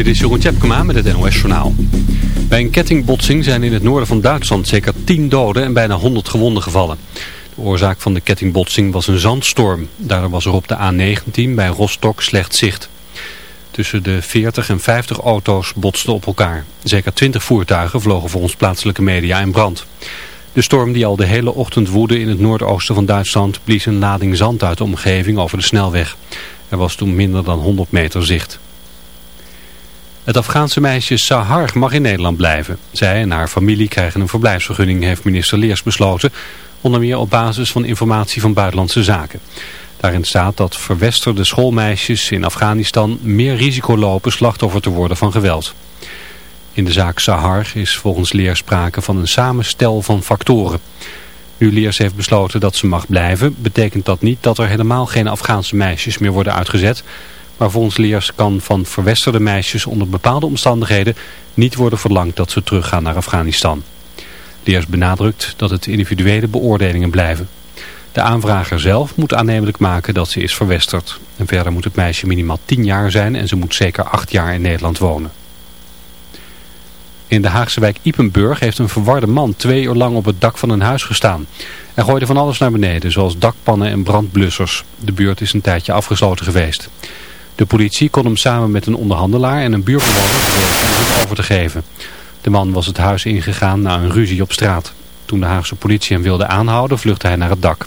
Dit is Jeroen Tjepkema met het NOS Journaal. Bij een kettingbotsing zijn in het noorden van Duitsland zeker 10 doden en bijna 100 gewonden gevallen. De oorzaak van de kettingbotsing was een zandstorm. Daardoor was er op de A19 bij Rostock slecht zicht. Tussen de 40 en 50 auto's botsten op elkaar. Zeker 20 voertuigen vlogen volgens plaatselijke media in brand. De storm die al de hele ochtend woedde in het noordoosten van Duitsland blies een lading zand uit de omgeving over de snelweg. Er was toen minder dan 100 meter zicht. Het Afghaanse meisje Sahar mag in Nederland blijven. Zij en haar familie krijgen een verblijfsvergunning, heeft minister Leers besloten. Onder meer op basis van informatie van Buitenlandse Zaken. Daarin staat dat verwesterde schoolmeisjes in Afghanistan meer risico lopen slachtoffer te worden van geweld. In de zaak Sahar is volgens Leers sprake van een samenstel van factoren. Nu Leers heeft besloten dat ze mag blijven, betekent dat niet dat er helemaal geen Afghaanse meisjes meer worden uitgezet... Maar volgens Leers kan van verwesterde meisjes onder bepaalde omstandigheden niet worden verlangd dat ze teruggaan naar Afghanistan. Leers benadrukt dat het individuele beoordelingen blijven. De aanvrager zelf moet aannemelijk maken dat ze is verwesterd. En verder moet het meisje minimaal 10 jaar zijn en ze moet zeker 8 jaar in Nederland wonen. In de Haagse wijk Ipenburg heeft een verwarde man twee uur lang op het dak van een huis gestaan. Hij gooide van alles naar beneden, zoals dakpannen en brandblussers. De buurt is een tijdje afgesloten geweest. De politie kon hem samen met een onderhandelaar en een buurbewoner bewegen om zich over te geven. De man was het huis ingegaan na een ruzie op straat. Toen de Haagse politie hem wilde aanhouden vluchtte hij naar het dak.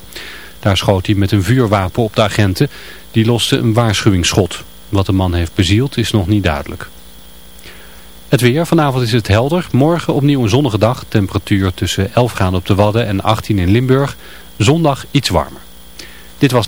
Daar schoot hij met een vuurwapen op de agenten. Die loste een waarschuwingsschot. Wat de man heeft bezield is nog niet duidelijk. Het weer, vanavond is het helder. Morgen opnieuw een zonnige dag. Temperatuur tussen 11 graden op de Wadden en 18 in Limburg. Zondag iets warmer. Dit was...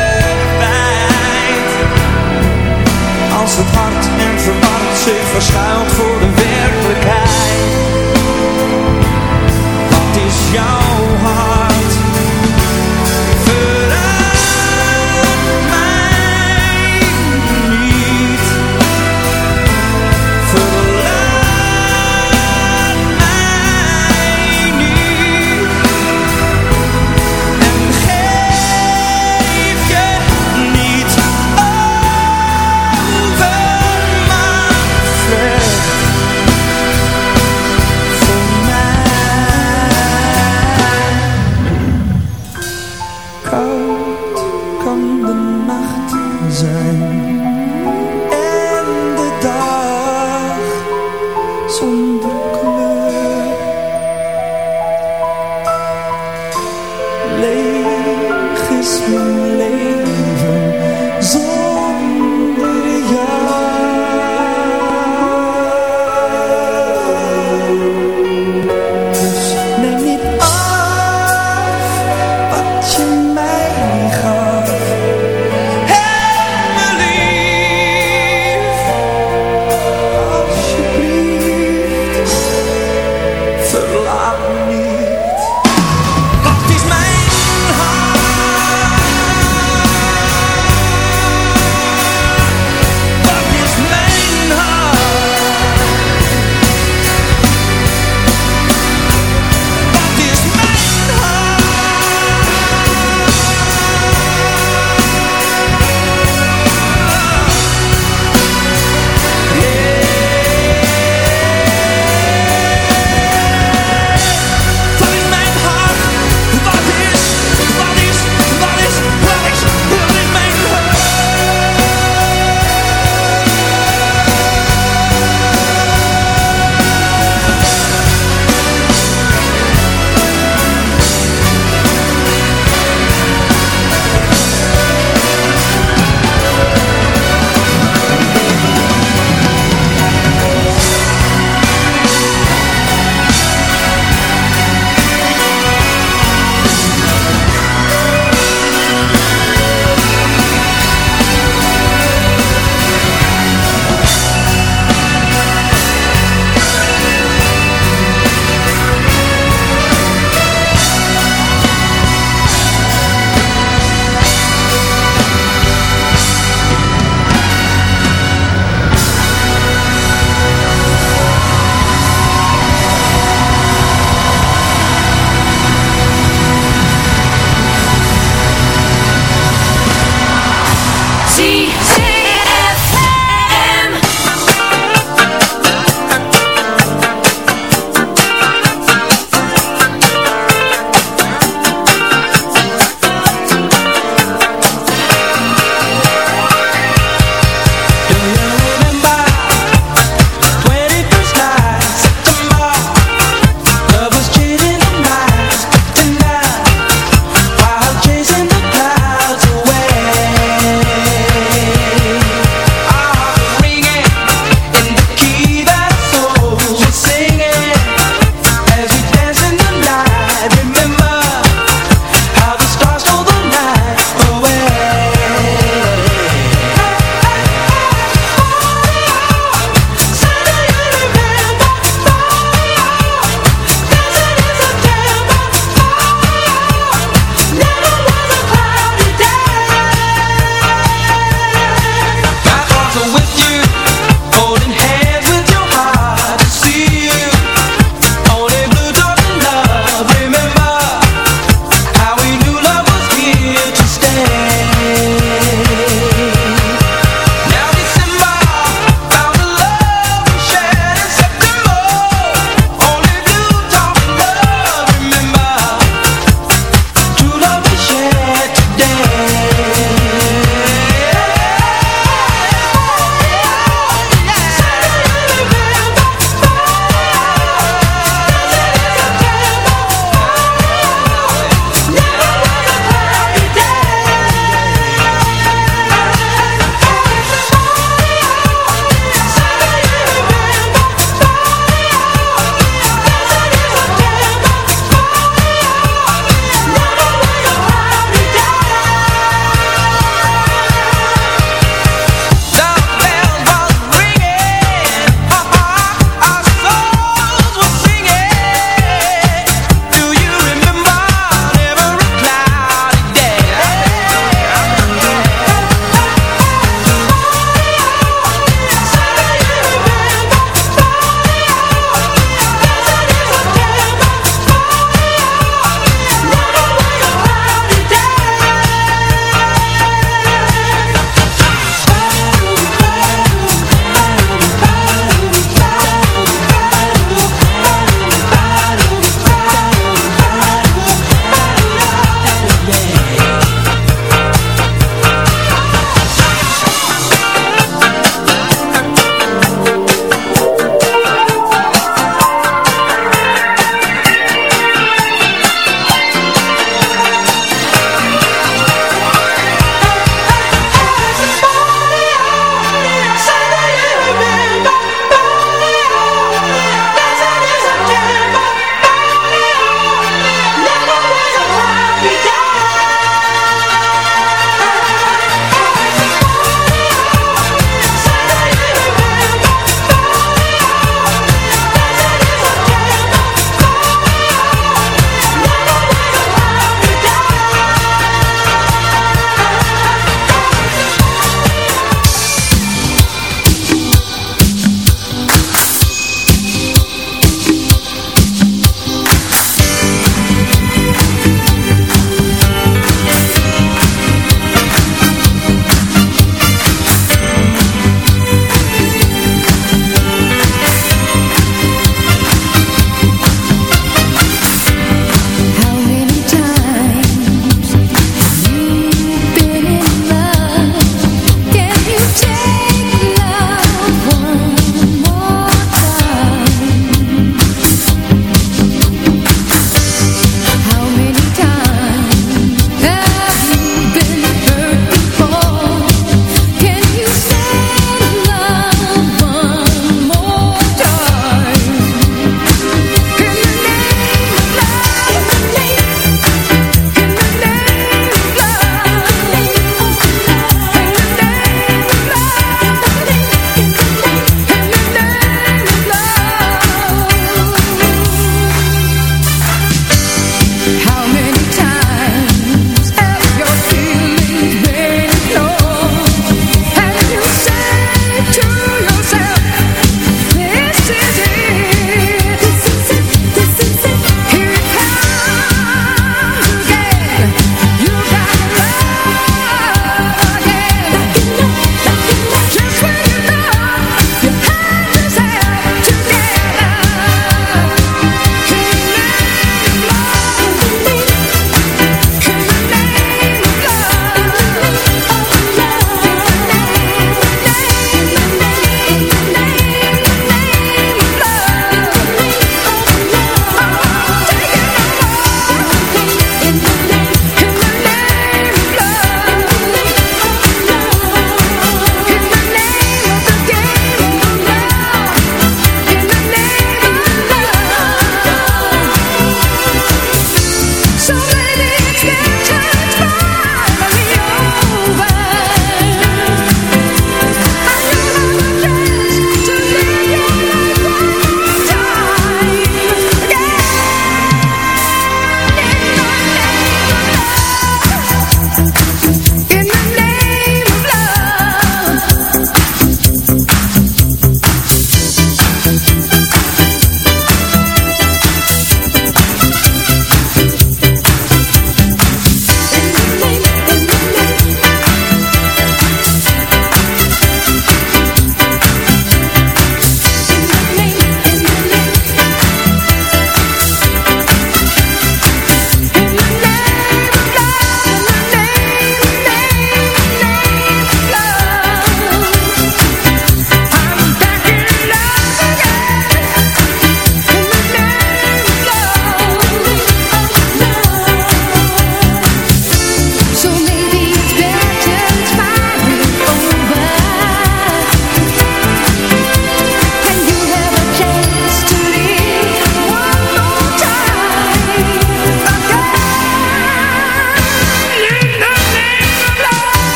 als het hart en verward zich verschuilt voor de werkelijkheid.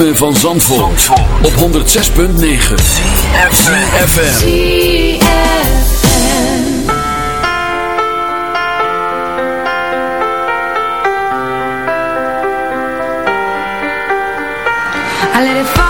ritme van Zandvoort, op 106.9 CFFM I let it fall.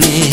me.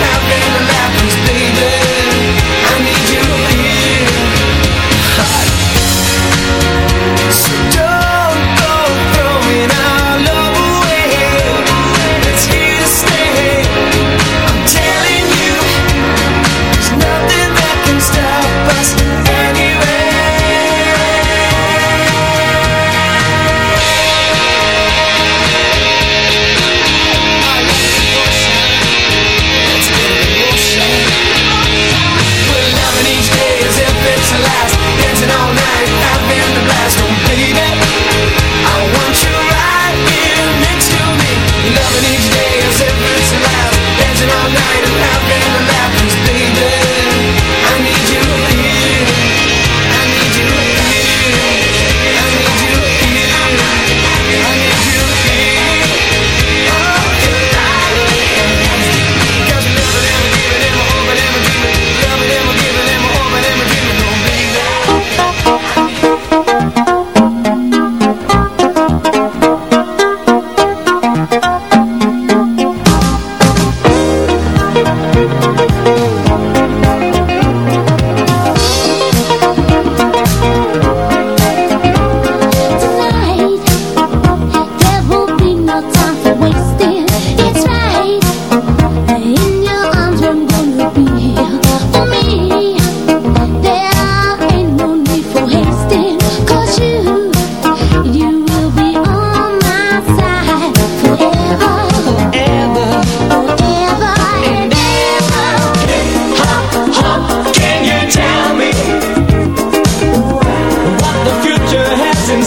happy, laughing, baby.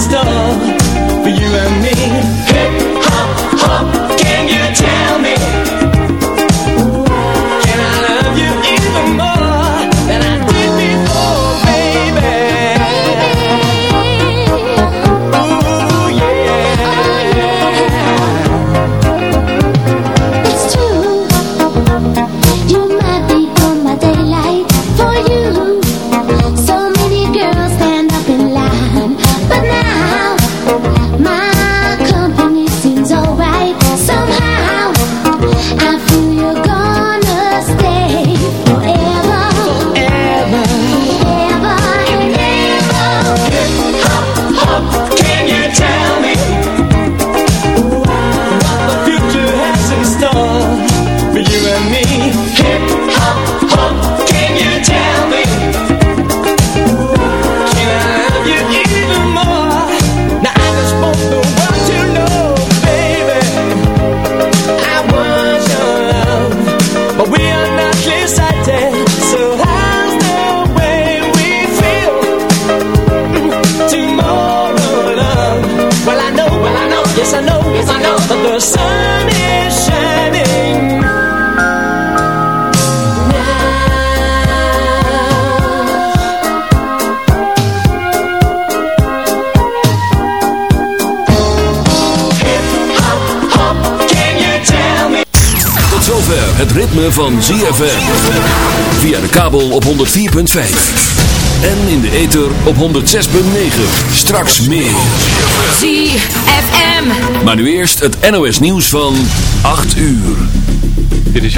for you and me. Van ZFM. Via de kabel op 104.5. En in de ether op 106.9. Straks meer. ZFM. Maar nu eerst het NOS nieuws van 8 uur. Dit is